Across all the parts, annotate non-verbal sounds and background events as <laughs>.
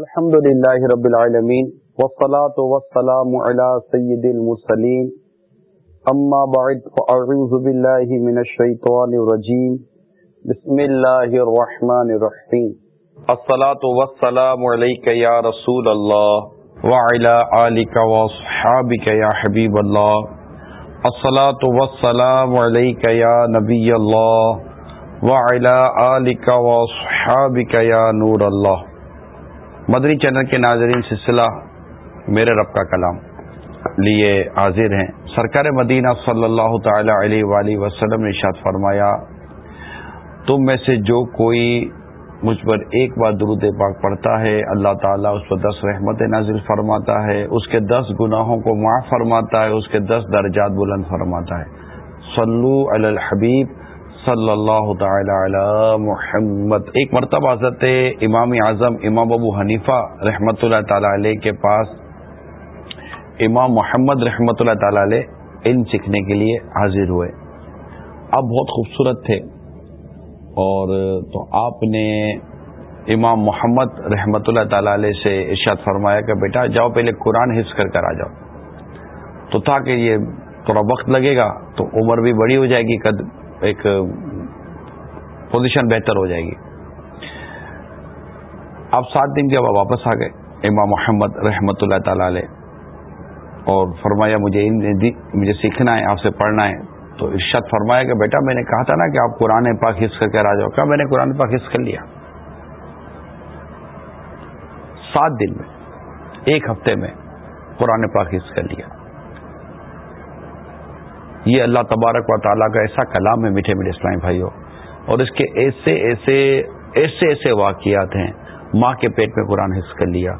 الحمد لله رب العالمين والصلاة والسلام على سيد المرسلين أما بعد فأعوذ بالله من الشيطان الرجيم بسم الله الرحمن الرحيم الصلاة والسلام عليك يا رسول الله وعلى آلك وصحابك يا حبيب الله الصلاة والسلام عليك يا نبي الله وعلى آلك وصحابك يا نور الله مدنی چینل کے ناظرین سلسلہ میرے رب کا کلام لیے حاضر ہیں۔ سرکار مدینہ صلی اللہ تعالی علیہ وآلہ وسلم نے ارشاد فرمایا، تم میں سے جو کوئی مجھ پر ایک بار درود پاک پڑھتا ہے، اللہ تعالیٰ اس پر دس رحمت نازل فرماتا ہے، اس کے دس گناہوں کو معاف فرماتا ہے، اس کے دس درجات بلند فرماتا ہے۔ صلو علی الحبیب صلی اللہ تعالی علی محمد۔ ایک مرتبہ حضرت امام اعظم امام ابو حنیفہ رحمۃ اللہ تعالی علیہ کے پاس امام محمد رحمۃ اللہ تعالی علیہ علم سیکھنے کے لیے حاضر ہوئے۔ اب بہت خوبصورت تھے۔ اور تو آپ نے امام محمد رحمۃ اللہ تعالی علیہ سے ارشاد فرمایا کہ بیٹا جاؤ پہلے قرآن حفظ کر کر آ جاؤ۔ تو تھا کہ یہ تھوڑا وقت لگے گا تو عمر بھی بڑی ہو جائے گی، قد ایک پوزیشن بہتر ہو جائے گی۔ آپ سات دن کے بعد واپس آ گئے، امام محمد رحمۃ اللہ تعالی علیہ، اور فرمایا مجھے مجھے سیکھنا ہے، آپ سے پڑھنا ہے۔ تو ارشاد فرمایا کہ بیٹا، میں نے کہا تھا نا کہ آپ قرآن پاک حص کر کے آ جاؤ کیا میں نے قرآن پاک حص کر لیا۔ سات دن میں، ایک ہفتے میں قرآن پاک حص کر لیا۔ یہ اللہ تبارک و تعالیٰ کا ایسا کلام ہے میٹھے میٹھے اسلامی بھائیوں اور اس کے ایسے ایسے ایسے ایسے واقعات ہیں۔ ماں کے پیٹ میں قرآن حص کر لیا۔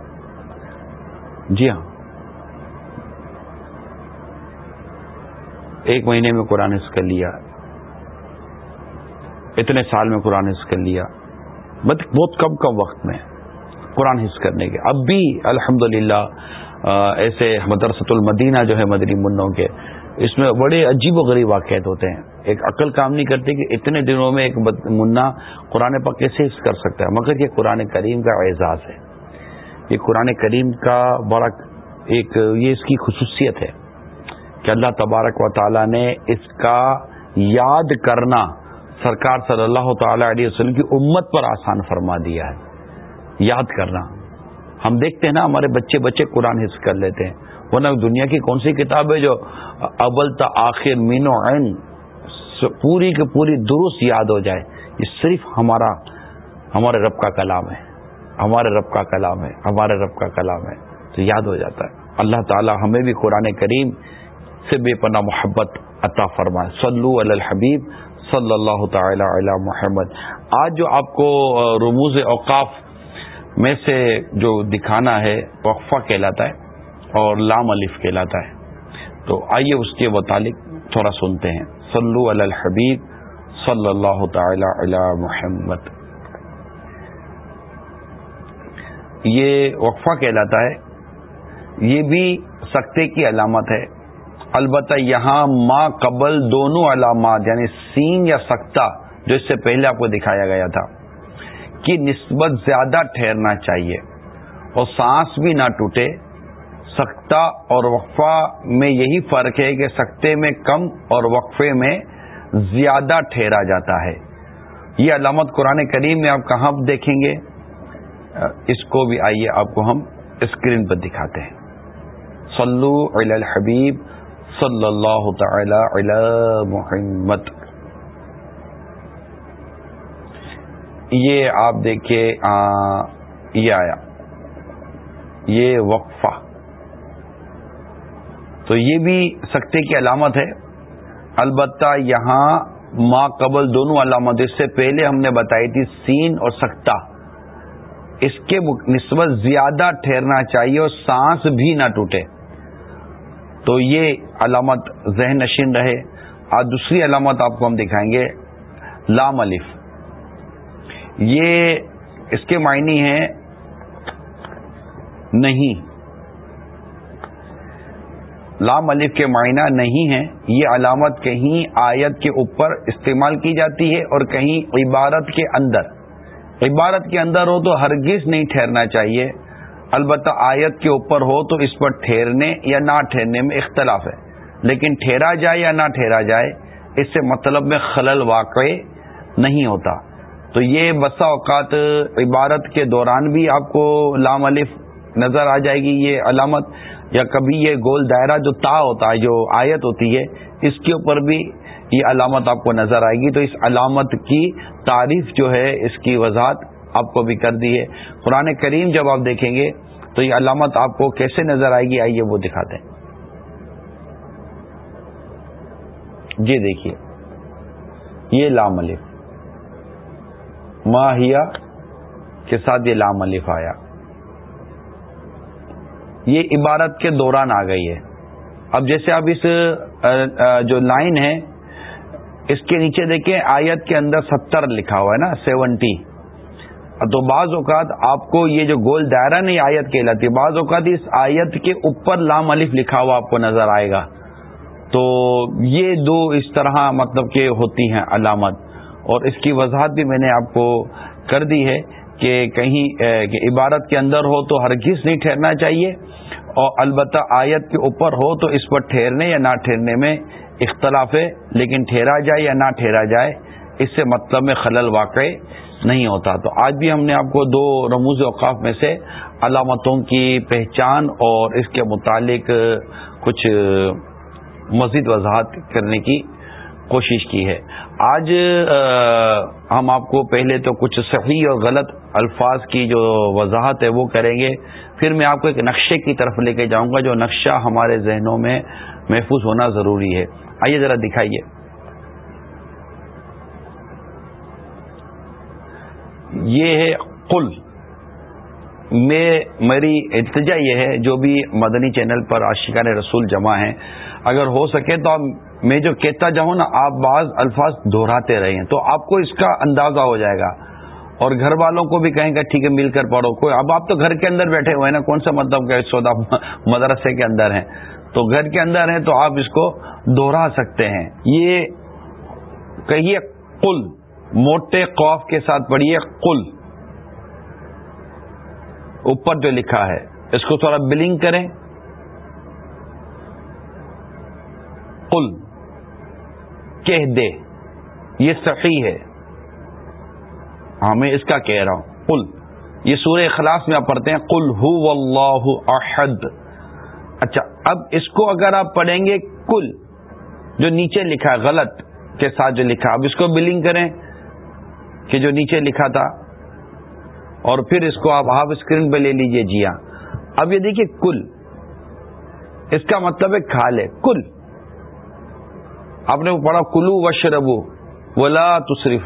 جی ہاں۔ ایک مہینے میں قرآن حص کر لیا۔ اتنے سال میں قرآن حص کر لیا۔ بہت کم کم وقت میں قرآن حص کرنے کے۔ اب بھی الحمدللہ ایسے مدرسۃ المدینہ جو ہے مدنی منوں کے اس میں بڑے عجیب و غریب واقعات ہوتے ہیں۔ ایک عقل کام نہیں کرتی کہ اتنے دنوں میں ایک منا قرآن پاک کیسے کر سکتا ہے، مگر یہ قرآن کریم کا اعزاز ہے۔ یہ قرآن کریم کا بڑا ایک یہ اس کی خصوصیت ہے کہ اللہ تبارک و تعالی نے اس کا یاد کرنا سرکار صلی اللہ تعالی علیہ وسلم کی امت پر آسان فرما دیا ہے۔ یاد کرنا۔ ہم دیکھتے ہیں نا ہمارے بچے بچے قرآن حص کر لیتے ہیں۔ ورنہ دنیا کی کون سی کتاب ہے جو اول تا آخر مین و عین پوری کی پوری درست یاد ہو جائے؟ یہ صرف ہمارا ہمارے رب کا کلام ہے۔ ہمارے رب کا کلام ہے۔ ہمارے رب کا کلام ہے۔ تو یاد ہو جاتا ہے۔ اللہ تعالی ہمیں بھی قرآن کریم سے بے پناہ محبت عطا فرمائے۔ صلو علی الحبیب صلی اللہ تعالی علی محمد۔ آج جو آپ کو رموز اوقاف میں سے جو دکھانا ہے، وقفہ کہلاتا ہے۔ اور لام الف کہلاتا ہے۔ تو آئیے اس کے متعلق تھوڑا سنتے ہیں۔ صلو علی الحبیب صلی اللہ تعالی علی محمد۔ یہ وقفہ کہلاتا ہے۔ یہ بھی سکتے کی علامت ہے۔ البتہ یہاں ما قبل دونوں علامات یعنی سین یا سکتا جو اس سے پہلے آپ کو دکھایا گیا تھا، کی نسبت زیادہ ٹھہرنا چاہیے اور سانس بھی نہ ٹوٹے۔ سختہ اور وقفہ میں یہی فرق ہے کہ سختے میں کم اور وقفے میں زیادہ ٹھہرا جاتا ہے۔ یہ علامت قرآن کریم میں آپ کہاں دیکھیں گے؟ اس کو بھی آئیے آپ کو ہم اسکرین پر دکھاتے ہیں۔ صلو علی الحبیب صلی اللہ تعالی علی محمد۔ یہ آپ دیکھیے یہ آیا۔ یہ وقفہ۔ تو یہ بھی سکتے کی علامت ہے۔ البتہ یہاں ما قبل دونوں علامت اس سے پہلے ہم نے بتائی تھی سین اور سکتا۔ اس کے نسبت زیادہ ٹھہرنا چاہیے اور سانس بھی نہ ٹوٹے۔ تو یہ علامت ذہن نشین رہے۔ آج دوسری علامت آپ کو ہم دکھائیں گے۔ لام الف۔ یہ اس کے معنی ہیں نہیں۔ لام الف کے معنی نہیں ہے یہ علامت کہیں آیت کے اوپر استعمال کی جاتی ہے اور کہیں عبارت کے اندر۔ عبارت کے اندر ہو تو ہرگز نہیں ٹھہرنا چاہیے۔ البتہ آیت کے اوپر ہو تو اس پر ٹھہرنے یا نہ ٹھہرنے میں اختلاف ہے۔ لیکن ٹھہرا جائے یا نہ ٹھہرا جائے، اس سے مطلب میں خلل واقع نہیں ہوتا۔ تو یہ بسا اوقات عبارت کے دوران بھی آپ کو لام الف نظر آ جائے گی، یہ علامت۔ یا کبھی یہ گول دائرہ جو تا ہوتا ہے، جو آیت ہوتی ہے، اس کے اوپر بھی یہ علامت آپ کو نظر آئے گی۔ تو اس علامت کی تعریف جو ہے، اس کی وضاحت آپ کو بھی کر دی ہے۔ قرآن کریم جب آپ دیکھیں گے، تو یہ علامت آپ کو کیسے نظر آئے گی؟ آئیے وہ دکھا دیں جی دیکھیے۔ یہ لام الف ماہیا کے ساتھ یہ لام الف آیا۔ یہ عبارت کے دوران آ گئی ہے۔ اب جیسے اب اس جو لائن ہے، اس کے نیچے دیکھیں، آیت کے اندر ستر لکھا ہوا ہے نا، سیونٹی۔ تو بعض اوقات آپ کو یہ جو گول دائرہ نہیں آیت کہلاتی، بعض اوقات اس آیت کے اوپر لام الف لکھا ہوا آپ کو نظر آئے گا۔ تو یہ دو اس طرح مطلب کہ ہوتی ہیں علامت، اور اس کی وضاحت بھی میں نے آپ کو کر دی ہے۔ کہ کہیں کہ عبارت کے اندر ہو تو ہرگز نہیں ٹھہرنا چاہیے اور البتہ آیت کے اوپر ہو تو اس پر ٹھہرنے یا نہ ٹھہرنے میں اختلاف ہے، لیکن ٹھہرا جائے یا نہ ٹھہرا جائے، اس سے مطلب میں خلل واقع نہیں ہوتا۔ تو آج بھی ہم نے آپ کو دو رموز اوقاف میں سے علامتوں کی پہچان اور اس کے متعلق کچھ، مزید وضاحت کرنے کی کوشش کی ہے۔ آج ہم آپ کو پہلے تو کچھ صحیح اور غلط الفاظ کی جو وضاحت ہے وہ کریں گے۔ پھر میں آپ کو ایک نقشے کی طرف لے کے جاؤں گا جو نقشہ ہمارے ذہنوں میں محفوظ ہونا ضروری ہے۔ آئیے ذرا دکھائیے۔ یہ ہے قل۔ میں، میری التجا یہ ہے، جو بھی مدنی چینل پر عاشقان رسول جمع ہیں۔ اگر ہو سکے تو آپ میں جو کہتا جاؤں نا، آپ بعض الفاظ دہراتے رہے ہیں، تو آپ کو اس کا اندازہ ہو جائے گا۔ اور گھر والوں کو بھی کہیں گے، ٹھیک ہے، مل کر پڑھو۔ کوئی، اب آپ تو گھر کے اندر بیٹھے ہوئے ہیں نا، کون سا مطلب کہ سودا <laughs> مدرسے کے اندر ہیں؟ تو گھر کے اندر ہیں تو آپ اس کو دوہرا سکتے ہیں۔ یہ کہیے کل موٹے خوف کے ساتھ پڑھیے کل اوپر جو لکھا ہے، اس کو تھوڑا بلنگ کریں۔ کل کہہ دے۔ یہ صحیح ہے۔ ہاں میں اس کا کہہ رہا ہوں۔ کل یہ سورہ اخلاص میں آپ پڑھتے ہیں۔ کل ہو اللہ احد۔ اچھا اب اس کو اگر آپ پڑھیں گے کل جو نیچے لکھا ہے، غلط کے ساتھ جو لکھا اب اس کو بلنگ کریں کہ جو نیچے لکھا تھا۔ اور پھر اس کو آپ ہاف اسکرین پہ لے لیجیے۔ جی ہاں۔ اب یہ دیکھیے کل اس کا مطلب ہے کھا لے۔ کل آپ نے پڑھا کلو وشربو، ولا تصریف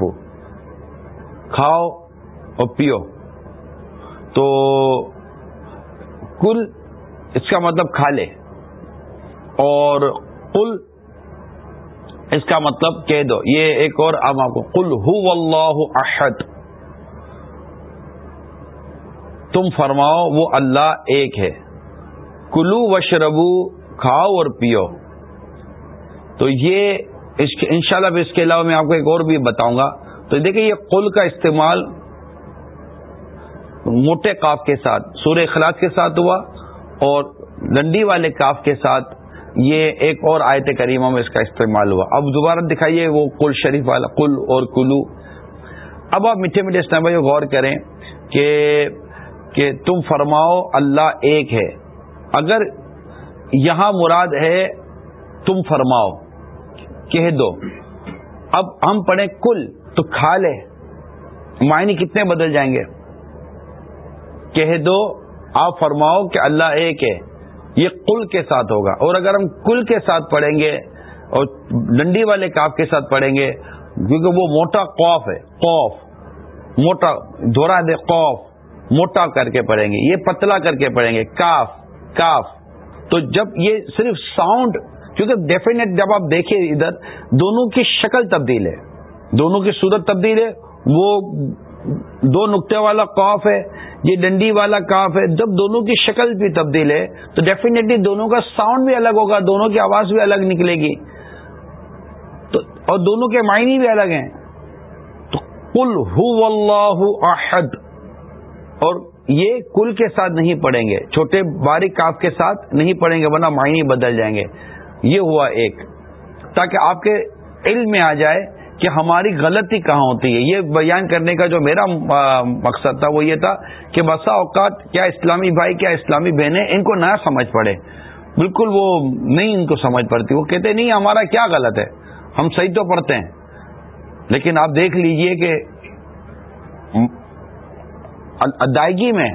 کھاؤ اور پیو۔ تو کل اس کا مطلب کھا لے۔ اور کل اس کا مطلب کہہ دو۔ یہ ایک اور اب آپ کو کل ہو اللہ احد۔ تم فرماؤ وہ اللہ ایک ہے۔ کلو وشربو، کھاؤ اور پیو۔ تو یہ ان شاء اللہ اس کے علاوہ میں آپ کو ایک اور بھی بتاؤں گا۔ تو دیکھیں یہ قل کا استعمال موٹے کاف کے ساتھ، سورہ اخلاص کے ساتھ ہوا اور لنڈی والے کاف کے ساتھ یہ ایک اور آیت کریمہ میں اس کا استعمال ہوا۔ اب دوبارہ دکھائیے وہ کل شریف والا کل اور کلو۔ اب آپ میٹھے میٹھے اسلام بھائی غور کریں کہ کہ تم فرماؤ اللہ ایک ہے۔ اگر یہاں مراد ہے تم فرماؤ۔ کہہ دو۔ اب ہم پڑھیں کل تو کھا لے۔ معنی کتنے بدل جائیں گے؟ کہہ دو، آپ فرماؤ کہ اللہ ایک ہے۔ یہ کل کے ساتھ ہوگا۔ اور اگر ہم کل کے ساتھ پڑھیں گے اور ڈنڈی والے کاف کے ساتھ پڑھیں گے، کیونکہ وہ موٹا قوف ہے قوف موٹا دھورا دے قوف موٹا کر کے پڑھیں گے۔ یہ پتلا کر کے پڑھیں گے۔ کاف کاف۔ تو جب یہ صرف ساؤنڈ کیونکہ ڈیفینیٹ جب آپ دیکھیں ادھر، دونوں کی شکل تبدیل ہے۔ دونوں کی صورت تبدیل ہے۔ وہ دو نقطے والا کاف ہے، یہ ڈنڈی والا کاف ہے۔ جب دونوں کی شکل بھی تبدیل ہے، تو ڈیفینیٹلی دونوں کا ساؤنڈ بھی الگ ہوگا، دونوں کی آواز بھی الگ نکلے گی۔ تو، اور دونوں کے معنی بھی الگ ہیں۔ تو کل اللہ احد۔ اور یہ کل کے ساتھ نہیں پڑھیں گے، چھوٹے باریک کاف کے ساتھ نہیں پڑھیں گے، ورنہ معنی بدل جائیں گے۔ یہ ہوا ایک۔ تاکہ آپ کے علم میں آ جائے کہ ہماری غلطی کہاں ہوتی ہے۔ یہ بیان کرنے کا جو میرا مقصد تھا وہ یہ تھا کہ بسا اوقات کیا اسلامی بھائی، کیا اسلامی بہنیں ان کو نہ سمجھ پڑے۔ بالکل وہ نہیں ان کو سمجھ پڑتی۔ وہ کہتے نہیں، ہمارا کیا غلط ہے؟ ہم صحیح تو پڑھتے ہیں۔ لیکن آپ دیکھ لیجیے کہ ادائیگی میں،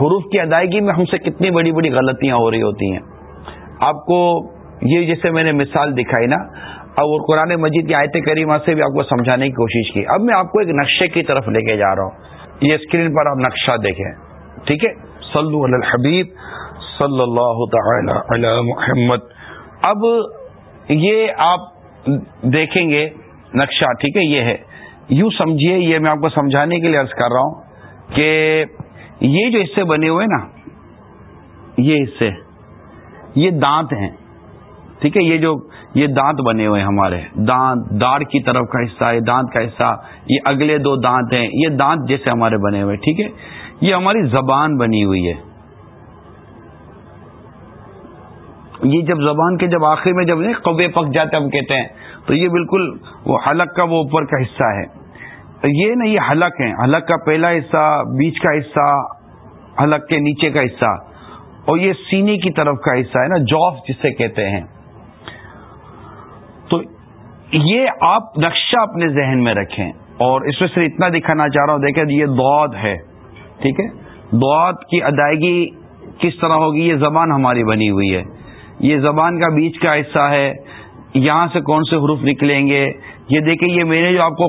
حروف کی ادائیگی میں ہم سے کتنی بڑی بڑی غلطیاں ہو رہی ہوتی ہیں۔ آپ کو یہ جیسے میں نے مثال دکھائی نا اور قرآن مجید کی آیت کریمہ سے بھی آپ کو سمجھانے کی کوشش کی۔ اب میں آپ کو ایک نقشے کی طرف لے کے جا رہا ہوں۔ یہ اسکرین پر آپ نقشہ دیکھیں۔ ٹھیک ہے؟ صلو علی الحبیب صلی اللہ تعالی علی محمد۔ اب یہ آپ دیکھیں گے نقشہ، ٹھیک ہے؟ یہ ہے۔ یوں سمجھیے، یہ میں آپ کو سمجھانے کے لیے عرض کر رہا ہوں کہ یہ جو حصے بنے ہوئے نا، یہ حصے، یہ دانت ہیں۔ ٹھیک ہے، یہ جو یہ دانت بنے ہوئے ہیں ہمارے۔ دانت داڑ کی طرف کا حصہ، یہ دانت کا حصہ، یہ اگلے دو دانت ہیں، یہ دانت جیسے ہمارے بنے ہوئے، ٹھیک ہے؟ یہ ہماری زبان بنی ہوئی ہے۔ یہ جب زبان کے جب آخر میں جب قبے پک جاتے ہم کہتے ہیں، تو یہ بالکل وہ حلق کا وہ اوپر کا حصہ ہے۔ یہ نا یہ حلق ہے حلق کا پہلا حصہ، بیچ کا حصہ، حلق کے نیچے کا حصہ۔ اور یہ سینے کی طرف کا حصہ ہے نا، جوف جسے کہتے ہیں۔ تو یہ آپ نقشہ اپنے ذہن میں رکھیں اور اس میں سے اتنا دکھانا چاہ رہا ہوں، دیکھیں یہ دعد ہے، ٹھیک ہے؟ دعد کی ادائیگی کس طرح ہوگی؟ یہ زبان ہماری بنی ہوئی ہے۔ یہ زبان کا بیچ کا حصہ ہے۔ یہاں سے کون سے حروف نکلیں گے؟ یہ دیکھیں، یہ میں نے جو آپ کو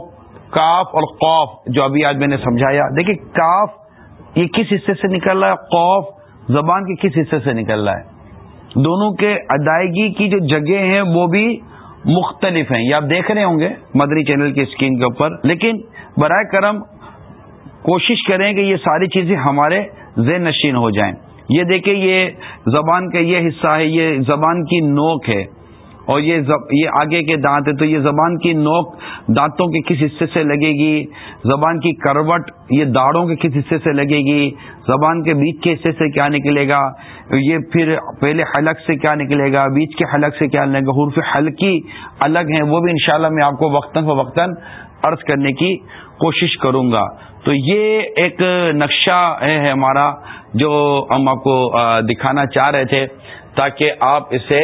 کاف اور قوف جو ابھی آج میں نے سمجھایا، دیکھیں کاف یہ کس حصے سے نکل رہا ہے؟ قوف زبان کے کس حصے سے نکل رہا ہے؟ دونوں کے ادائیگی کی جو جگہ ہیں، وہ بھی مختلف ہیں۔ یہ آپ دیکھ رہے ہوں گے مدری چینل کی اسکرین کے اوپر۔ لیکن برائے کرم کوشش کریں کہ یہ ساری چیزیں ہمارے ذہن نشین ہو جائیں۔ یہ دیکھیں، یہ زبان کا یہ حصہ ہے، یہ زبان کی نوک ہے۔ اور یہ زب... یہ آگے کے دانت ہے تو یہ زبان کی نوک دانتوں کے کس حصے سے لگے گی؟ زبان کی کروٹ یہ داڑوں کے کس حصے سے لگے گی؟ زبان کے بیچ کے حصے سے کیا نکلے گا؟ یہ پھر پہلے حلق سے کیا نکلے گا؟ بیچ کے حلق سے کیا نکلے گا؟ حرف حلقی الگ ہیں، وہ بھی انشاءاللہ میں آپ کو وقتاً فوقتاً عرض کرنے کی کوشش کروں گا۔ تو یہ ایک نقشہ ہے ہمارا جو ہم آپ کو دکھانا چاہ رہے تھے تاکہ آپ اسے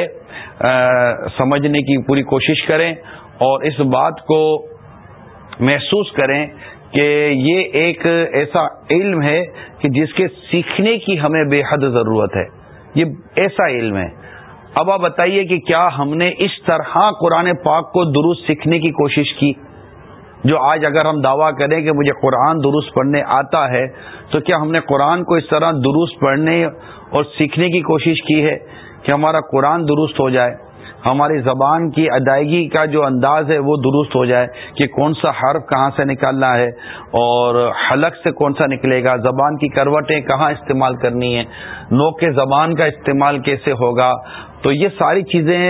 سمجھنے کی پوری کوشش کریں اور اس بات کو محسوس کریں کہ یہ ایک ایسا علم ہے کہ جس کے سیکھنے کی ہمیں بے حد ضرورت ہے۔ یہ ایسا علم ہے۔ اب آپ بتائیے کہ کیا ہم نے اس طرح قرآن پاک کو درست سیکھنے کی کوشش کی؟ جو آج اگر ہم دعویٰ کریں کہ مجھے قرآن درست پڑھنے آتا ہے، تو کیا ہم نے قرآن کو اس طرح درست پڑھنے اور سیکھنے کی کوشش کی ہے؟ کہ ہمارا قرآن درست ہو جائے، ہماری زبان کی ادائیگی کا جو انداز ہے وہ درست ہو جائے کہ کون سا حرف کہاں سے نکالنا ہے اور حلق سے کون سا نکلے گا، زبان کی کروٹیں کہاں استعمال کرنی ہے نوک زبان کا استعمال کیسے ہوگا؟ تو یہ ساری چیزیں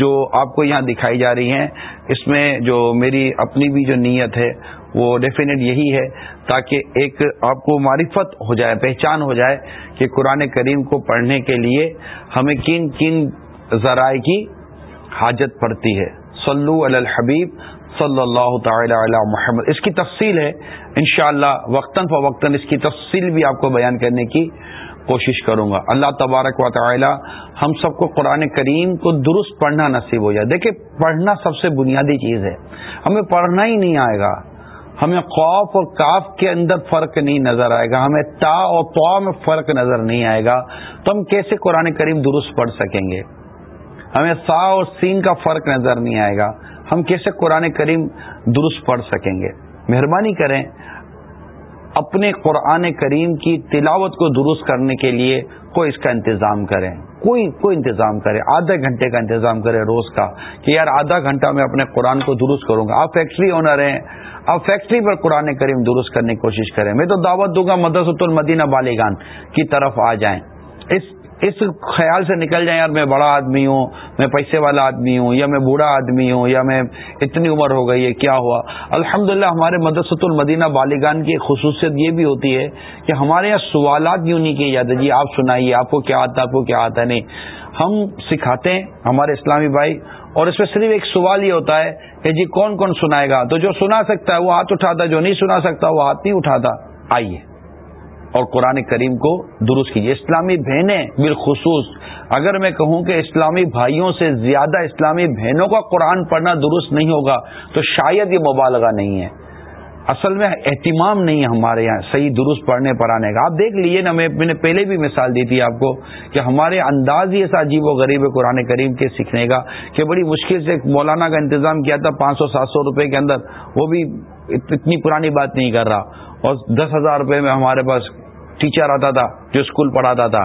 جو آپ کو یہاں دکھائی جا رہی ہیں، اس میں جو میری اپنی بھی جو نیت ہے وہ ڈیفینیٹ یہی ہے تاکہ ایک آپ کو معرفت ہو جائے، پہچان ہو جائے کہ قرآن کریم کو پڑھنے کے لیے ہمیں کن کن ذرائع کی حاجت پڑتی ہے۔ صلو علی الحبیب صلی اللہ تعالی علی محمد۔ اس کی تفصیل ہے۔ انشاءاللہ اللہ وقتاً فوقتاً اس کی تفصیل بھی آپ کو بیان کرنے کی کوشش کروں گا۔ اللہ تبارک و تعالی ہم سب کو قرآن کریم کو درست پڑھنا نصیب ہو جائے۔ دیکھیں، پڑھنا سب سے بنیادی چیز ہے۔ ہمیں پڑھنا ہی نہیں آئے گا۔ ہمیں خوف اور کاف کے اندر فرق نہیں نظر آئے گا، ہمیں تا اور تو میں فرق نظر نہیں آئے گا۔ تو ہم کیسے قرآن کریم درست پڑھ سکیں گے؟ ہمیں سا اور سین کا فرق نظر نہیں آئے گا۔ ہم کیسے قرآن کریم درست پڑھ سکیں گے؟ مہربانی کریں اپنے قرآن کریم کی تلاوت کو درست کرنے کے لیے کوئی اس کا انتظام کریں۔ کوئی کوئی انتظام کرے، آدھے گھنٹے کا انتظام کرے روز کا، کہ یار آدھا گھنٹہ میں اپنے قرآن کو درست کروں گا۔ آپ فیکٹری اونر ہیں، آپ فیکٹری پر قرآن کریم درست کرنے کی کوشش کریں۔ میں تو دعوت دوں گا مدرسۃ المدینہ بالیگان کی طرف آ جائیں۔ اس اس خیال سے نکل جائیں، یار میں بڑا آدمی ہوں، میں پیسے والا آدمی ہوں، یا میں بوڑھا آدمی ہوں، یا میں اتنی عمر ہو گئی ہے، کیا ہوا؟ الحمد ہمارے مدرسۃ المدینہ بالغان کی خصوصیت یہ بھی ہوتی ہے کہ ہمارے یہاں سوالات یوں نہیں کیے جاتے جی آپ سنائیے، آپ کو کیا آتا ہے، آپ کو کیا آتا ہے؟ نہیں، ہم سکھاتے ہیں ہمارے اسلامی بھائی، اور اس میں صرف ایک سوال یہ ہوتا ہے کہ جی کون کون سنائے گا؟ تو جو سنا سکتا ہے وہ ہاتھ اٹھاتا جو نہیں سنا سکتا وہ ہاتھ نہیں اٹھاتا۔ آئیے۔ اور قرآن کریم کو درست کیجیے۔ اسلامی بہنیں بالخصوص، اگر میں کہوں کہ اسلامی بھائیوں سے زیادہ اسلامی بہنوں کا قرآن پڑھنا درست نہیں ہوگا، تو شاید یہ مبالغہ نہیں ہے۔ اصل میں اہتمام نہیں ہے ہمارے یہاں صحیح درست پڑھنے پڑھانے کا۔ آپ دیکھ لیجیے نا، میں نے پہلے بھی مثال دی تھی آپ کو کہ ہمارے انداز ہی ایسا عجیب و غریب ہے قرآن کریم کے سیکھنے کا کہ بڑی مشکل سے مولانا کا انتظام کیا تھا پانچ سو، سات سو روپے کے اندر۔ وہ بھی اتنی پرانی بات نہیں کر رہا۔ اور دس ہزار روپے میں ہمارے پاس ٹیچر آتا تھا جو اسکول پڑھاتا تھا۔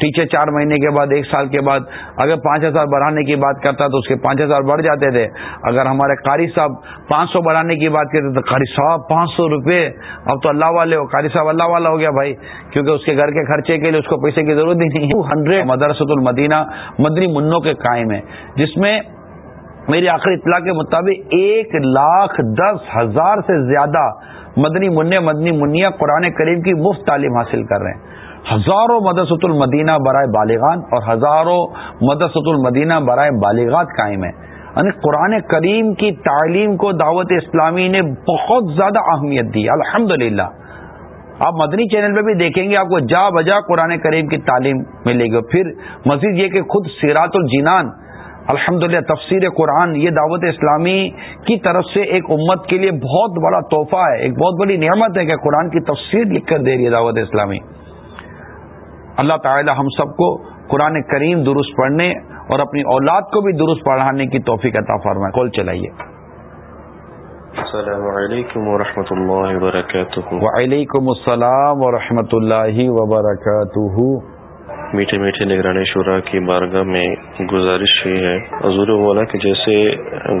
ٹیچر چار مہینے کے بعد ایک سال کے بعد اگر پانچ ہزار بڑھانے کی بات کرتا تو اس کے پانچ ہزار بڑھ جاتے تھے۔ اگر ہمارے قاری صاحب پانچ سو بڑھانے کی بات کرتے تو قاری صاحب پانچ سو روپے اب تو اللہ والے ہو قاری صاحب اللہ والا ہو گیا بھائی۔ کیونکہ اس کے گھر کے خرچے کے لیے اس کو پیسے کی ضرورت ہی نہیں ہے۔ <laughs> ہنڈریڈ مدرسۃ المدینہ مدنی منوں کے قائم ہے جس میں میری آخری اطلاع کے مطابق ایک لاکھ دس ہزار سے زیادہ مدنی منع، مدنی منیا قرآن کریم کی مفت تعلیم حاصل کر رہے ہیں۔ ہزاروں مدرسۃ المدینہ برائے بالغان اور ہزاروں مدرسۃ المدینہ برائے بالغات قائم ہیں۔ یعنی قرآن کریم کی تعلیم کو دعوت اسلامی نے بہت زیادہ اہمیت دی۔ الحمد آپ مدنی چینل پہ بھی دیکھیں گے، آپ کو جا بجا قرآن کریم کی تعلیم ملے گی۔ پھر مزید یہ کہ خود سیرات الجینان الحمد للہ تفسیر قرآن یہ دعوت اسلامی کی طرف سے ایک امت کے لیے بہت بڑا تحفہ ہے ایک بہت بڑی نعمت ہے کہ قرآن کی تفسیر لکھ کر دے رہی ہے دعوت اسلامی۔ اللہ تعالی ہم سب کو قرآن کریم درست پڑھنے اور اپنی اولاد کو بھی درست پڑھانے کی توفیق عطا فرمائے۔ کال چلائیے۔ السلام علیکم ورحمۃ اللہ وبرکاتہ۔ وعلیکم السلام ورحمۃ اللہ وبرکاتہ۔ میٹھے میٹھے نگرانی شورا کی بارگاہ میں گزارش ہوئی ہے۔ حضور والا کہ جیسے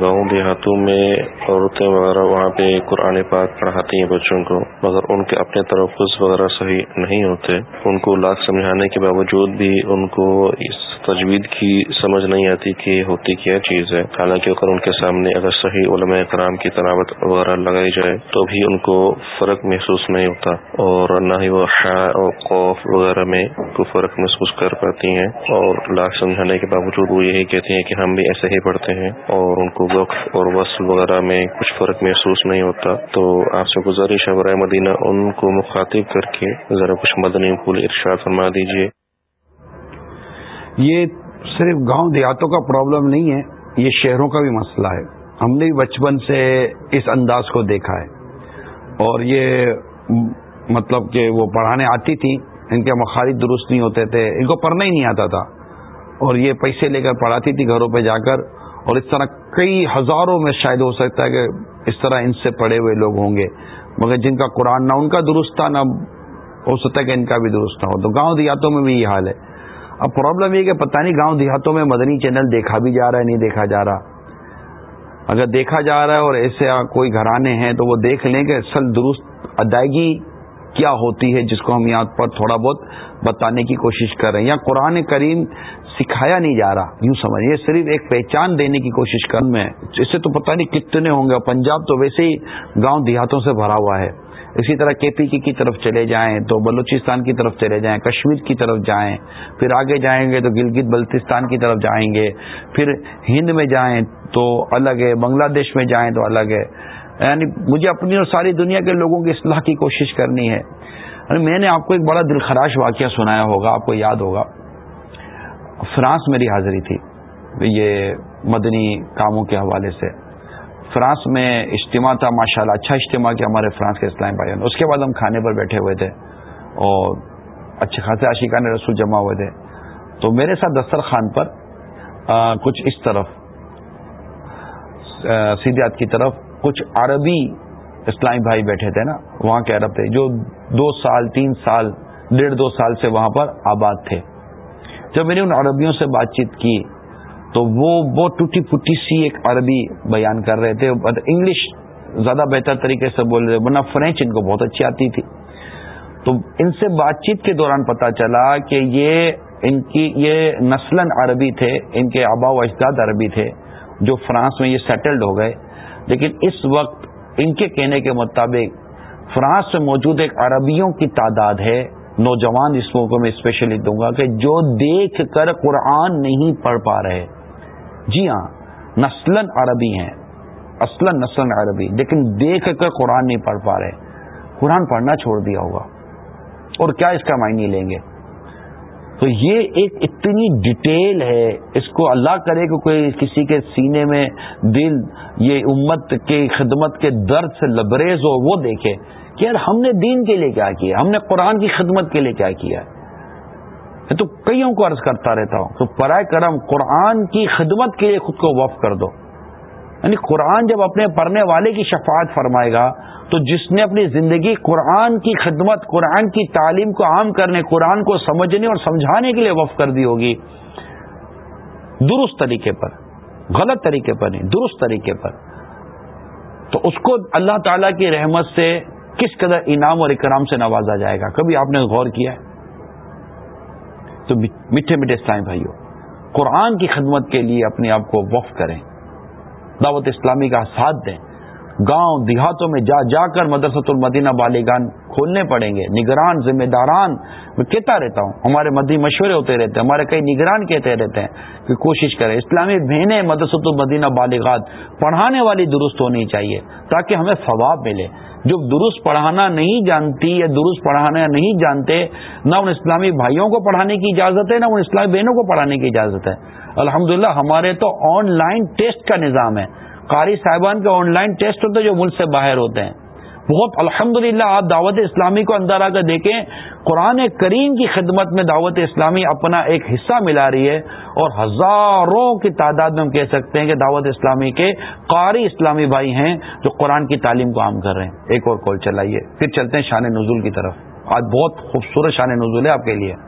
گاؤں دیہاتوں میں عورتیں وغیرہ وہاں پہ قرآن پاک پڑھاتی ہیں بچوں کو، مگر ان کے اپنے تلفظ وغیرہ صحیح نہیں ہوتے۔ ان کو لاکھ سمجھانے کے باوجود بھی ان کو اس تجوید کی سمجھ نہیں آتی کہ ہوتی کیا چیز ہے۔ حالانکہ اگر ان کے سامنے اگر صحیح علماء کرام کی تناوت وغیرہ لگائی جائے تو بھی ان کو فرق محسوس نہیں ہوتا اور نہ ہی وہ اور خوف وغیرہ میں کوئی فرق محسوس کر پاتی ہیں اور لاکھ سمجھانے کے باوجود وہ یہی کہتی ہیں کہ ہم بھی ایسے ہی پڑھتے ہیں اور ان کو وقف اور وصل وغیرہ میں کچھ فرق محسوس نہیں ہوتا۔ تو آپ سے گزارش ہے برائے مدینہ ان کو مخاطب کر کے ذرا کچھ مدنی پھول ارشاد فرما دیجیے یہ صرف گاؤں دیہاتوں کا پرابلم نہیں ہے، یہ شہروں کا بھی مسئلہ ہے۔ ہم نے بچپن سے اس انداز کو دیکھا ہے۔ اور یہ مطلب کہ وہ پڑھانے آتی تھی ان کے مخارج درست نہیں ہوتے تھے، ان کو پڑھنا ہی نہیں آتا تھا۔ اور یہ پیسے لے کر پڑھاتی تھی گھروں پہ جا کر۔ اور اس طرح کئی ہزاروں میں شاید ہو سکتا ہے کہ اس طرح ان سے پڑھے ہوئے لوگ ہوں گے۔ مگر جن کا قرآن نہ، ان کا درست تھا، نہ ہو سکتا ہے کہ ان کا بھی درست نہ ہو۔ تو گاؤں دیہاتوں میں بھی یہ حال ہے۔ اب پرابلم یہ کہ پتہ نہیں گاؤں دیہاتوں میں مدنی چینل دیکھا بھی جا رہا ہے، نہیں دیکھا جا رہا۔ اگر دیکھا جا رہا ہے اور ایسے ہاں کوئی گھرانے ہیں تو وہ دیکھ لیں کہ اصل درست ادائیگی کیا ہوتی ہے، جس کو ہم یہاں پر تھوڑا بہت بتانے کی کوشش کر رہے ہیں۔ یا قرآن کریم سکھایا نہیں جا رہا، یوں سمجھیے، صرف ایک پہچان دینے کی کوشش کر میں۔ اس سے تو پتہ نہیں کتنے ہوں گے پنجاب تو ویسے ہی گاؤں دیہاتوں سے بھرا ہوا ہے۔ اسی طرح کے پی کی طرف چلے جائیں، تو بلوچستان کی طرف چلے جائیں، کشمیر کی طرف جائیں، پھر آگے جائیں گے تو گلگت بلتستان کی طرف جائیں گے، پھر ہند میں جائیں تو الگ ہے، بنگلہ دیش میں جائیں تو الگ ہے۔ یعنی مجھے اپنی اور ساری دنیا کے لوگوں کی اصلاح کی کوشش کرنی ہے۔ یعنی میں نے آپ کو ایک بڑا دلخراش واقعہ سنایا ہوگا، آپ کو یاد ہوگا۔ فرانس میری حاضری تھی، یہ مدنی کاموں کے حوالے سے۔ فرانس میں اجتماع تھا ماشاء اللہ اچھا اجتماع کیا ہمارے فرانس کے اسلام بھائی اس کے بعد ہم کھانے پر بیٹھے ہوئے تھے اور اچھے خاصے عاشقان رسول جمع ہوئے تھے۔ تو میرے ساتھ دسترخوان پر کچھ اس طرف سیدھات کی طرف کچھ عربی اسلامی بھائی بیٹھے تھے نا، وہاں کے عرب تھے، جو دو سال، تین سال، ڈیڑھ دو سال سے وہاں پر آباد تھے۔ جب میں نے ان عربیوں سے بات چیت کی تو وہ بہت ٹوٹی پھوٹی سی ایک عربی بیان کر رہے تھے انگلش زیادہ بہتر طریقے سے بول رہے ورنہ فرینچ ان کو بہت اچھی آتی تھی۔ تو ان سے بات چیت کے دوران پتا چلا کہ یہ ان کی، یہ نسلاً عربی تھے، ان کے آبا و اجداد عربی تھے، جو فرانس میں یہ سیٹلڈ ہو گئے۔ لیکن اس وقت ان کے کہنے کے مطابق فرانس میں موجود ایک عربیوں کی تعداد ہے۔ نوجوان اس کو میں اسپیشلی دوں گا کہ جو دیکھ کر قرآن نہیں پڑھ پا رہے۔ جی ہاں نسلاً عربی ہیں۔ اصلاً نسل عربی۔ لیکن دیکھ کر قرآن نہیں پڑھ پا رہے۔ قرآن پڑھنا چھوڑ دیا ہوگا۔ اور کیا اس کا معنی لیں گے؟ تو یہ ایک اتنی ڈیٹیل ہے۔ اس کو اللہ کرے کہ کوئی کسی کے سینے میں دل، یہ امت کی خدمت کے درد سے لبریز ہو، وہ دیکھے کہ یار ہم نے دین کے لیے کیا کیا؟ ہم نے قرآن کی خدمت کے لیے کیا کیا؟ میں تو کئیوں کو عرض کرتا رہتا ہوں؟ تو پرائے کرم قرآن کی خدمت کے لیے خود کو وف کر دو۔ یعنی قرآن جب اپنے پڑھنے والے کی شفاعت فرمائے گا، تو جس نے اپنی زندگی قرآن کی خدمت، قرآن کی تعلیم کو عام کرنے، قرآن کو سمجھنے اور سمجھانے کے لیے وف کر دی ہوگی، درست طریقے پر، غلط طریقے پر نہیں، درست طریقے پر۔ تو اس کو اللہ تعالی کی رحمت سے کس قدر انعام اور اکرام سے نوازا جائے گا؟ کبھی آپ نے غور کیا ہے؟ تو میٹھے میٹھے اسلامی بھائیوں قرآن کی خدمت کے لیے اپنے آپ کو وف کریں، دعوت اسلامی کا ساتھ دیں۔ گاؤں دیہاتوں میں جا جا کر مدرسۃ المدینہ بالیگان کھولنے پڑیں گے۔ نگران، ذمہ داران، میں کہتا رہتا ہوں، ہمارے مدی مشورے ہوتے رہتے ہیں، ہمارے کئی نگران کہتے رہتے ہیں کہ کوشش کریں۔ اسلامی بہنیں مدرسۃ المدینہ بالغات پڑھانے والی درست ہونی چاہیے تاکہ ہمیں ثواب ملے۔ جو درست پڑھانا نہیں جانتی یا درست پڑھانا نہیں جانتے، نہ ان اسلامی بھائیوں کو پڑھانے کی اجازت ہے، نہ ان اسلامی بہنوں کو پڑھانے کی اجازت ہے۔ الحمدللہ، ہمارے تو آن لائن ٹیسٹ کا نظام ہے۔ قاری صاحبان کے آن لائن ٹیسٹ ہوتے جو ملک سے باہر ہوتے ہیں۔ بہت الحمد آپ دعوت اسلامی کو اندر آ کر دیکھیں، قرآن کریم کی خدمت میں دعوت اسلامی اپنا ایک حصہ ملا رہی ہے اور ہزاروں کی تعداد میں ہم کہہ سکتے ہیں کہ دعوت اسلامی کے قاری اسلامی بھائی ہیں جو قرآن کی تعلیم کو عام کر رہے ہیں۔ ایک اور کال چلائیے، پھر چلتے ہیں شان نزول کی طرف۔ آج بہت خوبصورت شان نزول ہے آپ کے لیے۔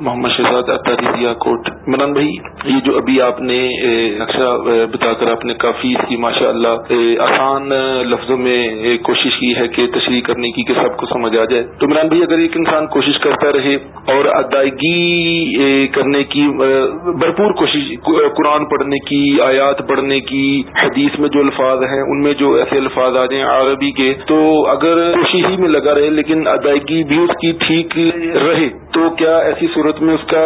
محمد شہزاد اطاری کوٹ۔ منان بھائی، یہ جو ابھی آپ نے نقشہ بتا کر آپ نے کافی اس کی ماشاء اللہ آسان لفظوں میں کوشش کی ہے کہ تشریح کرنے کی کہ سب کو سمجھ آ جائے۔ تو منان بھائی، اگر ایک انسان کوشش کرتا رہے اور ادائیگی کرنے کی بھرپور کوشش، قرآن پڑھنے کی، آیات پڑھنے کی، حدیث میں جو الفاظ ہیں، ان میں جو ایسے الفاظ آ جائیں عربی کے، تو اگر کوشش ہی میں لگا رہے لیکن ادائیگی بھی اس کی ٹھیک رہے، تو کیا ایسی صورت میں اس کا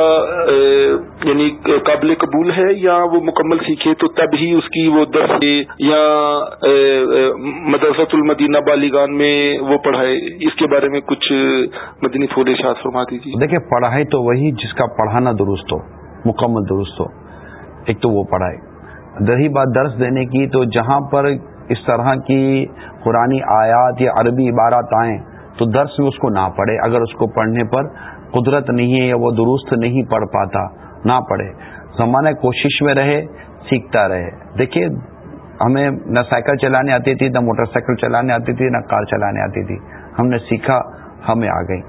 یعنی قابل قبول ہے یا وہ مکمل سیکھے تو تب ہی اس کی وہ درس یا مدرسۃ المدینہ بالیگان میں وہ پڑھائے۔ اس کے بارے میں کچھ مدنی تھوڑے شاد فرما دیجیے۔ دیکھیں، پڑھائی تو وہی جس کا پڑھانا درست ہو، مکمل درست ہو۔ ایک تو وہ پڑھائے۔ رہی بات درس دینے کی، تو جہاں پر اس طرح کی قرآن آیات یا عربی عبارات آئیں، تو درس میں اس کو نہ پڑھے۔ اگر اس کو پڑھنے پر قدرت نہیں ہے یا وہ درست نہیں پڑھ پاتا، نہ پڑھے۔ زمانہ کوشش میں رہے، سیکھتا رہے۔ دیکھیے، ہمیں نہ سائیکل چلانے آتی تھی، نہ موٹر سائیکل چلانے آتی تھی، نہ کار چلانے آتی تھی۔ ہم نے سیکھا، ہمیں آ گئی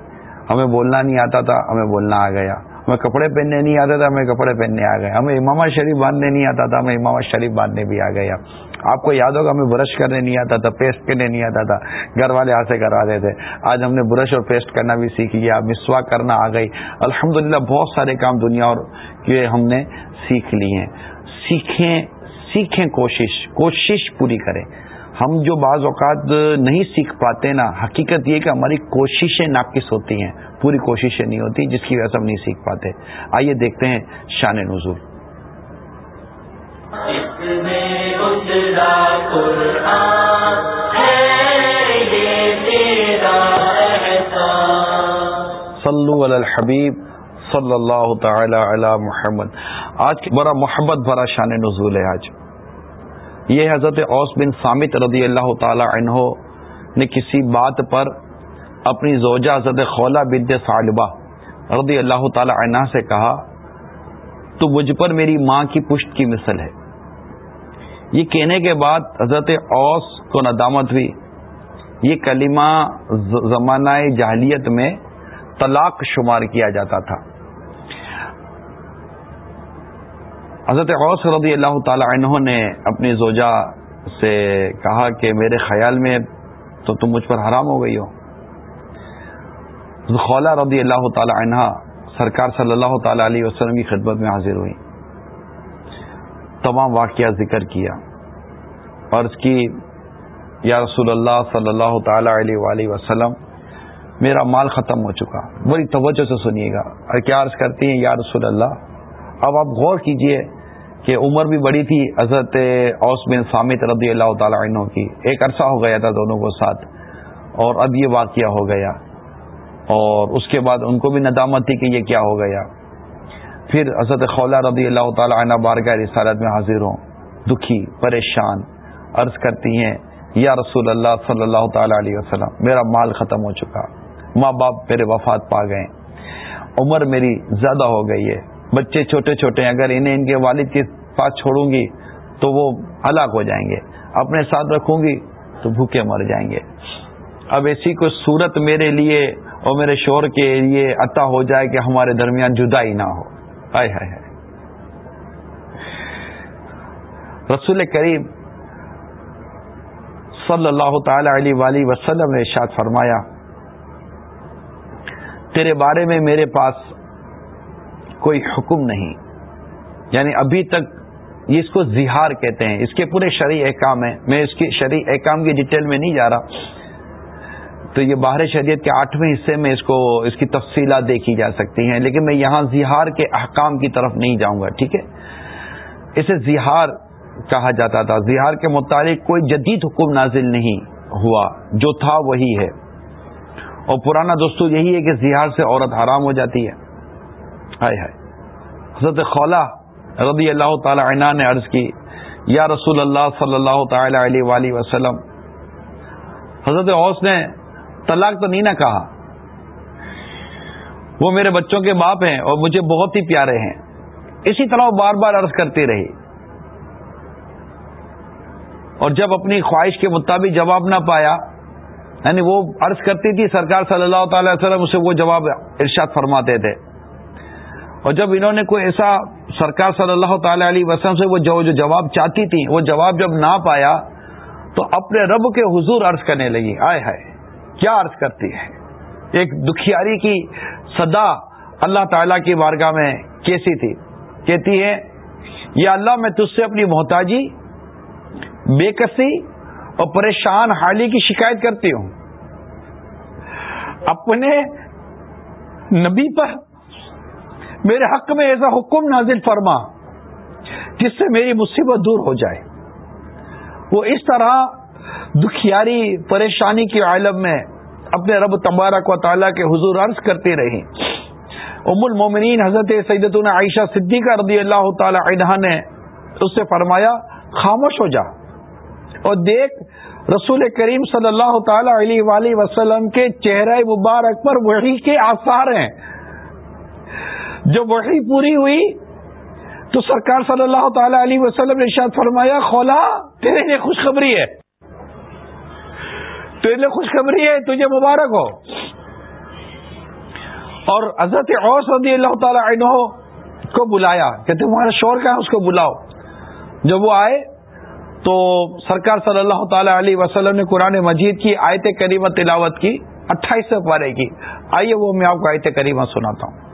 ہمیں بولنا نہیں آتا تھا، ہمیں بولنا آ گیا۔ ہمیں کپڑے پہننے نہیں آتا تھا ہمیں کپڑے پہننے آ گئے ہمیں امامہ شریف باندھنے نہیں آتا تھا، ہمیں امامہ شریف باندھنے بھی آ گیا۔ آپ کو یاد ہوگا، ہمیں برش کرنے نہیں آتا تھا، پیسٹ کرنے نہیں آتا تھا۔ گھر والے ہاتھ سے کروا دیتے آج ہم نے برش اور پیسٹ کرنا بھی سیکھ لیا مسوا کرنا آ گئی۔ الحمد بہت سارے کام دنیا اور کے ہم نے سیکھ لی ہیں سیکھیں سیکھیں کوشش کوشش پوری کریں۔ ہم جو بعض اوقات نہیں سیکھ پاتے نا حقیقت یہ کہ ہماری کوششیں ناقص ہوتی ہیں۔ پوری کوششیں نہیں ہوتی جس کی وجہ سے ہم نہیں سیکھ پاتے۔ آئیے دیکھتے ہیں شان نزول۔ صلو علی الحبیب صلی اللہ تعالی علی محمد۔ آج بڑا محبت بھرا شان نزول ہے آج۔ یہ حضرت اوس بن سامت رضی اللہ تعالی عنہ نے کسی بات پر اپنی زوجہ حضرت خولہ بنت صالبہ رضی اللہ تعالی عنہ سے کہا، تو مجھ پر میری ماں کی پشت کی مثل ہے۔ یہ کہنے کے بعد حضرت اوس کو ندامت ہوئی۔ یہ کلمہ زمانہ جاہلیت میں طلاق شمار کیا جاتا تھا۔ حضرت اوس رضی اللہ تعالی عنہ نے اپنی زوجہ سے کہا کہ میرے خیال میں تو تم مجھ پر حرام ہو گئی ہو۔ خولا رضی اللہ تعالی عنہ سرکار صلی اللہ تعالی علیہ وسلم کی خدمت میں حاضر ہوئی۔ تمام واقعات ذکر کیا۔ اور اس کی، یا رسول اللہ صلی اللہ تعالی علیہ وآلہ وسلم، میرا مال ختم ہو چکا۔ بڑی توجہ سے سنیے گا۔ اور کیا عرض کرتی ہیں؟ یا رسول اللہ اب آپ غور کیجیے کہ عمر بھی بڑی تھی، حضرت اوس بن سامت رضی اللہ تعالی عنہ کی۔ ایک عرصہ ہو گیا تھا دونوں کو ساتھ، اور اب یہ واقعہ ہو گیا۔ اور اس کے بعد ان کو بھی ندامت تھی کہ یہ کیا ہو گیا۔ پھر حضرت خولہ رضی اللہ تعالی عنہ بارگاہ رسالت میں حاضر ہوں۔ دکھی، پریشان، عرض کرتی ہیں، یا رسول اللہ صلی اللہ تعالی علیہ وسلم، میرا مال ختم ہو چکا، ماں باپ میرے وفات پا گئے، عمر میری زیادہ ہو گئی ہے۔ بچے چھوٹے چھوٹے ہیں، اگر انہیں ان کے والد کے پاس چھوڑوں گی تو وہ ہلاک ہو جائیں گے، اپنے ساتھ رکھوں گی تو بھوکے مر جائیں گے۔ اب ایسی کوئی صورت میرے لیے اور میرے شور کے لیے عطا ہو جائے کہ ہمارے درمیان جدائی نہ ہو۔ آئے ہائے رسول کریم صلی اللہ تعالی علیہ وسلم نے ارشاد فرمایا، تیرے بارے میں میرے پاس کوئی حکم نہیں۔ یعنی ابھی تک اس کو زہار کہتے ہیں۔ اس کے پورے شرعی احکام ہیں۔ میں اس کی شرعی احکام کی ڈیٹیل میں نہیں جا رہا۔ تو یہ باہر شریعت کے آٹھویں حصے میں اس کو، اس کی تفصیلات دیکھی جا سکتی ہیں۔ لیکن میں یہاں زہار کے احکام کی طرف نہیں جاؤں گا، ٹھیک ہے؟ اسے زہار کہا جاتا تھا۔ زہار کے متعلق کوئی جدید حکم نازل نہیں ہوا۔ جو تھا وہی ہے۔ اور پرانا دوستو یہی ہے کہ زہار سے عورت حرام ہو جاتی ہے۔ ہائے ہائے۔ حضرت خولا رضی اللہ تعالی عنہ نے عرض کی، یا رسول اللہ صلی اللہ تعالی علیہ وآلہ وسلم حضرت اوس نے طلاق تو نہیں نہ کہا۔ وہ میرے بچوں کے باپ ہیں اور مجھے بہت ہی پیارے ہیں۔ اسی طرح وہ بار بار عرض کرتی رہی۔ اور جب اپنی خواہش کے مطابق جواب نہ پایا یعنی وہ عرض کرتی تھی، سرکار صلی اللہ تعالی وسلم اسے وہ جواب ارشاد فرماتے تھے۔ اور جب انہوں نے کوئی ایسا سرکار صلی اللہ تعالی علیہ وسلم سے وہ جو جواب چاہتی تھی وہ جواب جب نہ پایا تو اپنے رب کے حضور عرض کرنے لگی، آئے ہائے، کیا عرض کرتی ہے؟ ایک دکھیاری کی صدا اللہ تعالی کی بارگاہ میں کیسی تھی؟ کہتی ہے، یا اللہ میں تجھ سے اپنی محتاجی بے کسی اور پریشان حالی کی شکایت کرتی ہوں۔ اپنے نبی پر میرے حق میں ایسا حکم نازل فرما جس سے میری مصیبت دور ہو جائے۔ وہ اس طرح دکھیاری پریشانی کے عالم میں اپنے رب تبارک و تعالیٰ کے حضور عرض کرتی رہی ام المومنین حضرت سیدتنا عائشہ صدیقہ رضی اللہ تعالی عنہ نے اس سے فرمایا، خاموش ہو جا اور دیکھ، رسول کریم صلی اللہ تعالی علیہ وآلہ وسلم کے چہرہ مبارک پر وحی کے آثار ہیں۔ جب وحی پوری ہوئی تو سرکار صلی اللہ تعالی علیہ وسلم نے شاید فرمایا، خولا، تیرے لیے خوشخبری ہے۔ تیرے لیے خوشخبری ہے، تجھے مبارک ہو۔ اور حضرت اوس رضی اللہ تعالی عنہ کو بلایا۔ کہ تمہارا شور کا ہے؟ اس کو بلاؤ۔ جب وہ آئے تو سرکار صلی اللہ تعالی علیہ وسلم نے قرآن مجید کی آیت کریمہ تلاوت کی اٹھائیس پارے کی۔ آئیے، وہ میں آپ کو آیت کریمہ سناتا ہوں۔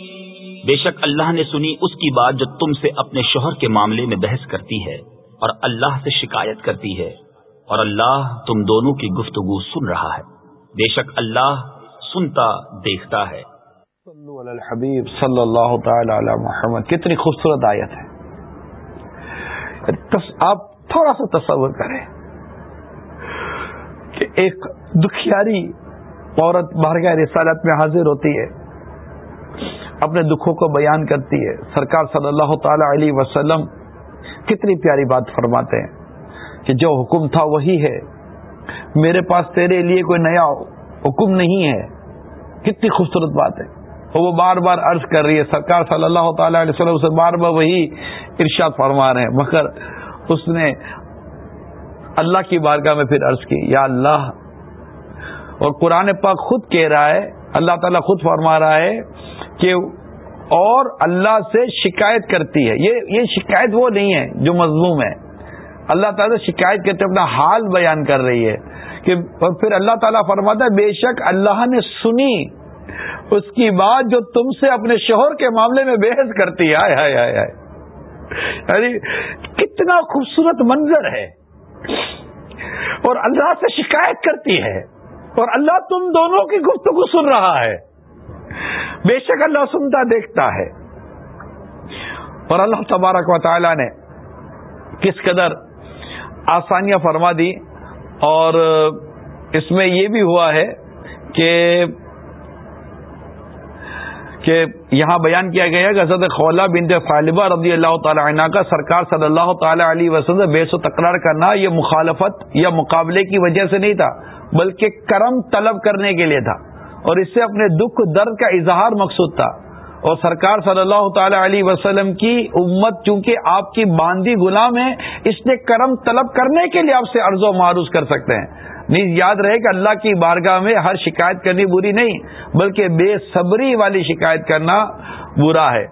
بے شک اللہ نے سنی اس کی بات جو تم سے اپنے شوہر کے معاملے میں بحث کرتی ہے اور اللہ سے شکایت کرتی ہے اور اللہ تم دونوں کی گفتگو سن رہا ہے۔ بے شک اللہ سنتا دیکھتا ہے۔ صلو علی الحبیب صلی اللہ تعالی علی محمد۔ کتنی خوبصورت آیت ہے۔ آپ تھوڑا سا تصور کریں کہ ایک دکھیاری عورت بارگاہ رسالت میں حاضر ہوتی ہے۔ اپنے دکھوں کو بیان کرتی ہے۔ سرکار صلی اللہ تعالی علیہ وسلم کتنی پیاری بات فرماتے ہیں کہ جو حکم تھا وہی ہے۔ میرے پاس تیرے لیے کوئی نیا حکم نہیں ہے۔ کتنی خوبصورت بات ہے۔ اور وہ بار بار عرض کر رہی ہے۔ سرکار صلی اللہ تعالی علیہ وسلم سے بار بار وہی ارشاد فرما رہے ہیں۔ مگر اس نے اللہ کی بارگاہ میں پھر عرض کی، یا اللہ، اور قرآن پاک خود کہہ رہا ہے، اللہ تعالیٰ خود فرما رہا ہے کہ اور اللہ سے شکایت کرتی ہے۔ یہ یہ شکایت وہ نہیں ہے جو مظلوم ہے۔ اللہ تعالیٰ شکایت کرتے اپنا حال بیان کر رہی ہے کہ پھر اللہ تعالیٰ فرماتا ہے، بے شک اللہ نے سنی۔ اس کی بات جو تم سے اپنے شوہر کے معاملے میں بحث کرتی ہے۔ آئے آئے آئے آئے۔ یعنی کتنا خوبصورت منظر ہے۔ اور اللہ سے شکایت کرتی ہے۔ اور اللہ تم دونوں کی گفتگو سن رہا ہے۔ بے شک اللہ سنتا دیکھتا ہے۔ اور اللہ تبارک و تعالی نے کس قدر آسانیاں فرما دی اور اس میں یہ بھی ہوا ہے کہ کہ یہاں بیان کیا گیا کہ حضرت خولا بنت فالبہ رضی اللہ تعالی عنہ کا سرکار صلی اللہ تعالی علیہ وسلم بے سو تکرار کرنا یہ مخالفت یا مقابلے کی وجہ سے نہیں تھا، بلکہ کرم طلب کرنے کے لیے تھا۔ اور اس سے اپنے دکھ درد کا اظہار مقصود تھا اور سرکار صلی اللہ تعالی علیہ وسلم کی امت چونکہ آپ کی باندھی غلام ہے، اس نے کرم طلب کرنے کے لیے آپ سے عرض و معروض کر سکتے ہیں۔ نیز یاد رہے کہ اللہ کی بارگاہ میں ہر شکایت کرنی بری نہیں، بلکہ بے صبری والی شکایت کرنا برا ہے۔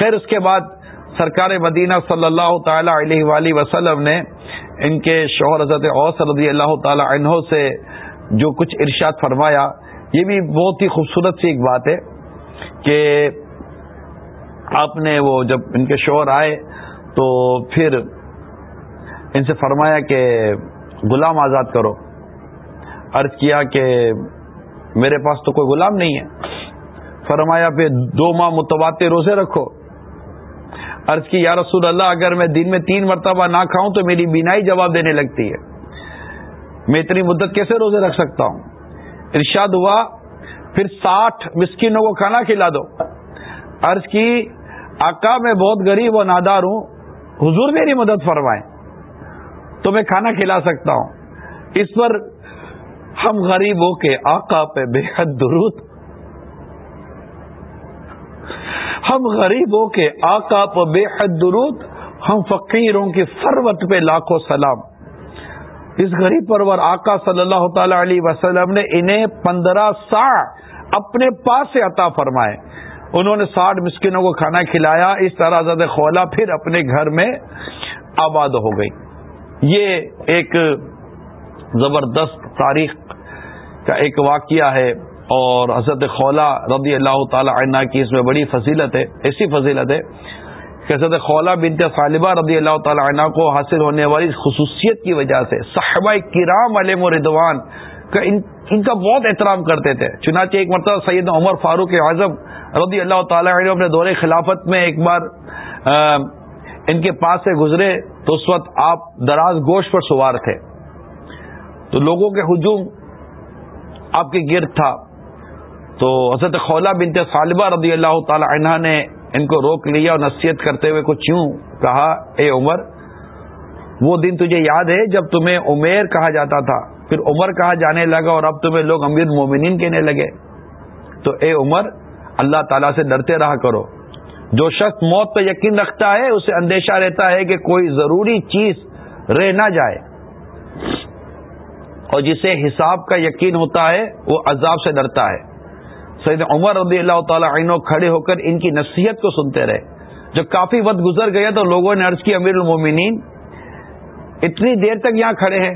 خیر، اس کے بعد سرکار مدینہ صلی اللہ تعالی علیہ وآلہ وسلم نے ان کے شوہر حضرت اوس رضی اللہ تعالی عنہ سے جو کچھ ارشاد فرمایا یہ بھی بہت ہی خوبصورت سی ایک بات ہے کہ آپ نے وہ جب ان کے شوہر آئے تو پھر ان سے فرمایا کہ غلام آزاد کرو۔ عرض کیا کہ میرے پاس تو کوئی غلام نہیں ہے۔ فرمایا پہ دو ماہ متواتر روزے رکھو۔ عرض کی یا رسول اللہ، اگر میں دن میں تین مرتبہ نہ کھاؤں تو میری بینائی جواب دینے لگتی ہے۔ میں اتنی مدت کیسے روزے رکھ سکتا ہوں؟ ارشاد ہوا، پھر ساٹھ مسکینوں کو کھانا کھلا دو۔ عرض کی، آقا میں بہت غریب و نادار ہوں، حضور میری مدد فرمائیں، تو میں کھانا کھلا سکتا ہوں۔ اس پر ہم غریبوں کے آقا پہ بے حد درود۔ ہم غریبوں کے آقا پہ بے حد درود۔ ہم فقیروں کی فروت پہ لاکھوں سلام۔ اس غریب پرور آقا صلی اللہ تعالی علیہ وسلم نے انہیں پندرہ سا اپنے پاس سے عطا فرمائے۔ انہوں نے ساٹھ مسکینوں کو کھانا کھلایا۔ اس طرح زد خولا پھر اپنے گھر میں آباد ہو گئی۔ یہ ایک زبردست تاریخ کا ایک واقعہ ہے اور حضرت خولا رضی اللہ تعالی عنہ کی اس میں بڑی فضیلت ہے، ایسی فضیلت ہے حضرت خولا بنت صالبہ رضی اللہ تعالی عنہ کو حاصل ہونے والی خصوصیت کی وجہ سے صحابہ کرام علیہ ردوان کا ان ان کا بہت احترام کرتے تھے۔ چنانچہ ایک مرتبہ سید عمر فاروق اعظم رضی اللہ تعالی عنہ اپنے دور خلافت میں ایک بار ان کے پاس سے گزرے تو اس وقت آپ دراز گوشت پر سوار تھے۔ تو لوگوں کے ہجوم آپ کے گرد تھا۔ تو حضرت خولا بنت صالبہ رضی اللہ تعالی عنہ نے ان کو روک لیا اور نصیحت کرتے ہوئے کچھ یوں کہا، اے عمر، وہ دن تجھے یاد ہے جب تمہیں عمیر کہا جاتا تھا۔ پھر عمر کہا جانے لگا اور اب تمہیں لوگ امیر مومنین کہنے لگے۔ تو اے عمر، اللہ تعالیٰ سے ڈرتے رہا کرو۔ جو شخص موت پہ یقین رکھتا ہے، اسے اندیشہ رہتا ہے کہ کوئی ضروری چیز رہ نہ جائے۔ اور جسے حساب کا یقین ہوتا ہے، وہ عذاب سے ڈرتا ہے۔ سید عمر رضی اللہ تعالی عنہ کھڑے ہو کر ان کی نصیحت کو سنتے رہے۔ جب کافی وقت گزر گیا تو لوگوں نے عرض کی امیر المومنین، اتنی دیر تک یہاں کھڑے ہیں۔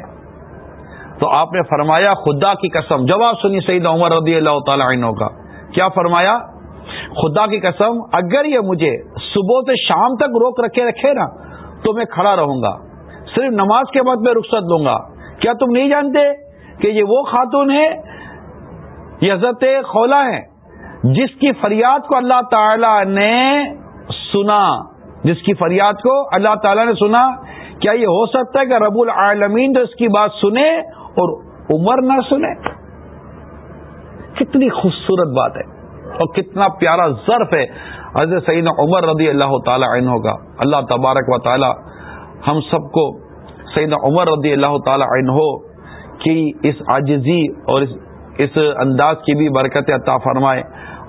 تو آپ نے فرمایا، خدا کی قسم۔ جواب سنی سعید عمر رضی اللہ تعالی عنہ کا۔ کیا فرمایا؟ خدا کی قسم، اگر یہ مجھے صبح سے شام تک روک رکھے رکھے نا، تو میں کھڑا رہوں گا۔ صرف نماز کے بعد میں رخصت دوں گا۔ کیا تم نہیں جانتے کہ یہ وہ خاتون ہے یہ حضرت خولا ہے جس کی فریاد کو اللہ تعالی نے سنا، جس کی فریاد کو اللہ تعالی نے سنا، کیا یہ ہو سکتا ہے کہ رب العالمین تو اس کی بات سنے اور عمر نہ سنے؟ کتنی خوبصورت بات ہے اور کتنا پیارا ظرف ہے۔ حضرت سعید عمر رضی اللہ تعالی عنہ کا۔ اللہ تبارک و تعالی ہم سب کو سعید عمر رضی اللہ تعالی عنہ کی اس عاجزی اور اس اس انداز کی بھی برکت عطا فرمائے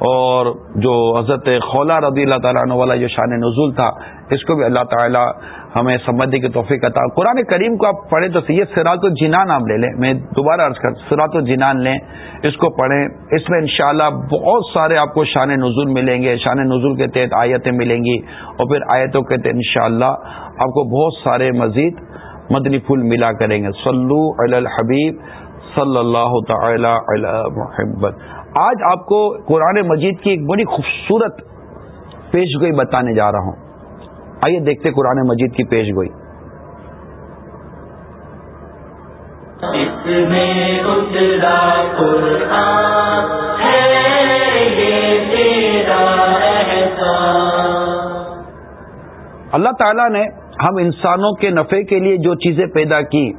اور جو حضرت خولا رضی اللہ تعالیٰ عنہ والا جو شان نزول تھا، اس کو بھی اللہ تعالیٰ ہمیں سمجھنے کی توفیق عطا قرآن کریم کو آپ پڑھیں تو سید سرات الجنان نام لے لیں۔ میں دوبارہ عرض کر سرات الجنان لیں، اس کو پڑھیں۔ اس میں انشاءاللہ بہت سارے آپ کو شان نزول ملیں گے، شان نزول کے تحت آیتیں ملیں گی اور پھر آیتوں کے تحت انشاءاللہ آپ کو بہت سارے مزید مدنی پھول ملا کریں گے۔ سلو الحبیب صلی اللہ تعالی علی محمد۔ آج آپ کو قرآن مجید کی ایک بڑی خوبصورت پیش گوئی بتانے جا رہا ہوں۔ آئیے دیکھتے قرآن مجید کی پیش گوئی اللہ تعالیٰ نے ہم انسانوں کے نفع کے لیے جو چیزیں پیدا کی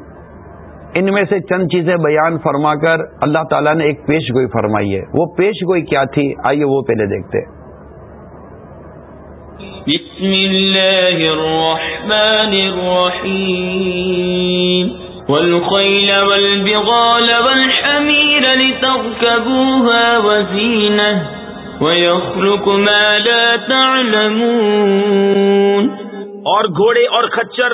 ان میں سے چند چیزیں بیان فرما کر اللہ تعالیٰ نے ایک پیش گوئی فرمائی ہے۔ وہ پیش گوئی کیا تھی؟ آئیے وہ پہلے دیکھتے بسم اللہ الرحمن الرحیم۔ والخیل والبغال والحمیر لترکبوها وزینہ۔ ویخلق ما لا تعلمون۔ اور گھوڑے اور خچر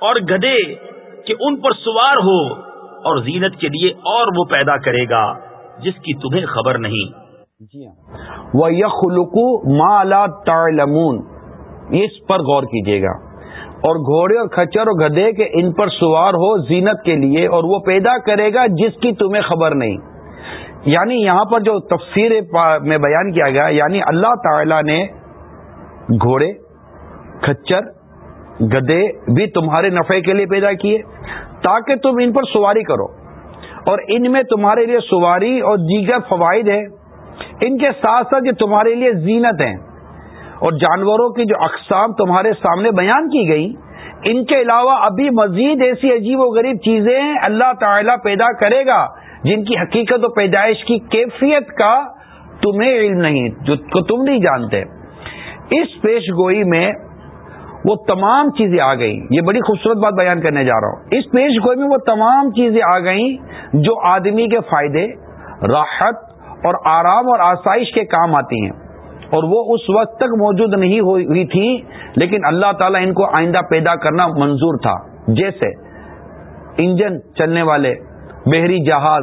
اور گدے کہ ان پر سوار ہو اور زینت کے لیے اور وہ پیدا کرے گا، جس کی تمہیں خبر نہیں۔ جی ہاں۔ وہ یخلقو مالا تعلمون۔ اس پر غور کیجیے گا۔ اور گھوڑے اور کچر اور گدے کے ان پر سوار ہو زینت کے لیے اور وہ پیدا کرے گا، جس کی تمہیں خبر نہیں۔ یعنی یہاں پر جو تفسیر میں بیان کیا گیا یعنی اللہ تعالی نے گھوڑے کچر گدے بھی تمہارے نفع کے لیے پیدا کیے، تاکہ تم ان پر سواری کرو۔ اور ان میں تمہارے لیے سواری اور دیگر فوائد ہیں۔ ان کے ساتھ ساتھ یہ تمہارے لیے زینت ہیں۔ اور جانوروں کی جو اقسام تمہارے سامنے بیان کی گئی، ان کے علاوہ ابھی مزید ایسی عجیب و غریب چیزیں اللہ تعالی پیدا کرے گا، جن کی حقیقت و پیدائش کی کیفیت کا تمہیں علم نہیں، جو تم نہیں جانتے۔ اس پیش گوئی میں وہ تمام چیزیں آ گئی یہ بڑی خوبصورت بات بیان کرنے جا رہا ہوں۔ اس پیش گوئی میں وہ تمام چیزیں آ گئیں جو آدمی کے فائدے، راحت اور آرام اور آسائش کے کام آتی ہیں۔ اور وہ اس وقت تک موجود نہیں ہوئی تھی، لیکن اللہ تعالیٰ ان کو آئندہ پیدا کرنا منظور تھا۔ جیسے انجن چلنے والے، بحری جہاز،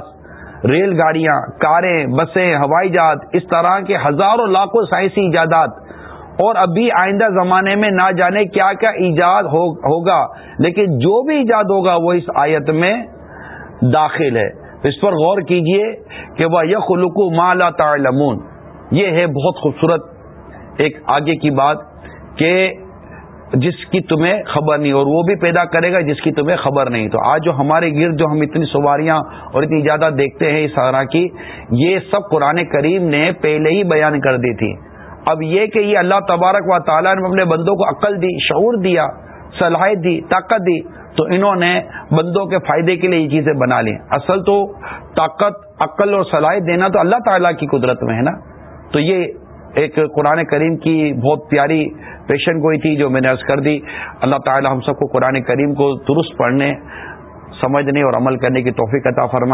ریل گاڑیاں، کاریں، بسیں، ہوائی جہاز، اس طرح کے ہزاروں، لاکھوں سائنسی ایجادات اور ابھی آئندہ زمانے میں نہ جانے کیا کیا ایجاد ہوگا۔ لیکن جو بھی ایجاد ہوگا وہ اس آیت میں داخل ہے۔ اس پر غور کیجیے کہ وہ یخلق مالا تعلمون۔ یہ ہے بہت خوبصورت ایک آگے کی بات کہ جس کی تمہیں خبر نہیں، اور وہ بھی پیدا کرے گا جس کی تمہیں خبر نہیں۔ تو آج جو ہمارے گرد جو ہم اتنی سواریاں اور اتنی زیادہ دیکھتے ہیں اس طرح کی، یہ سب قرآن کریم نے پہلے ہی بیان کر دی تھی۔ اب یہ کہ یہ اللہ تبارک و تعالیٰ نے اپنے بندوں کو عقل دی، شعور دیا، صلاحیت دی، طاقت دی، تو انہوں نے بندوں کے فائدے کے لیے یہ چیزیں بنا لی اصل تو طاقت، عقل اور صلاحیت دینا تو اللہ تعالیٰ کی قدرت میں ہے نا؟ تو یہ ایک قرآن کریم کی بہت پیاری پیشن گوئی تھی جو میں نے عرض کر دی۔ اللہ تعالیٰ ہم سب کو قرآن کریم کو درست پڑھنے، سمجھنے اور عمل کرنے کی توفیق عطا فرمائے۔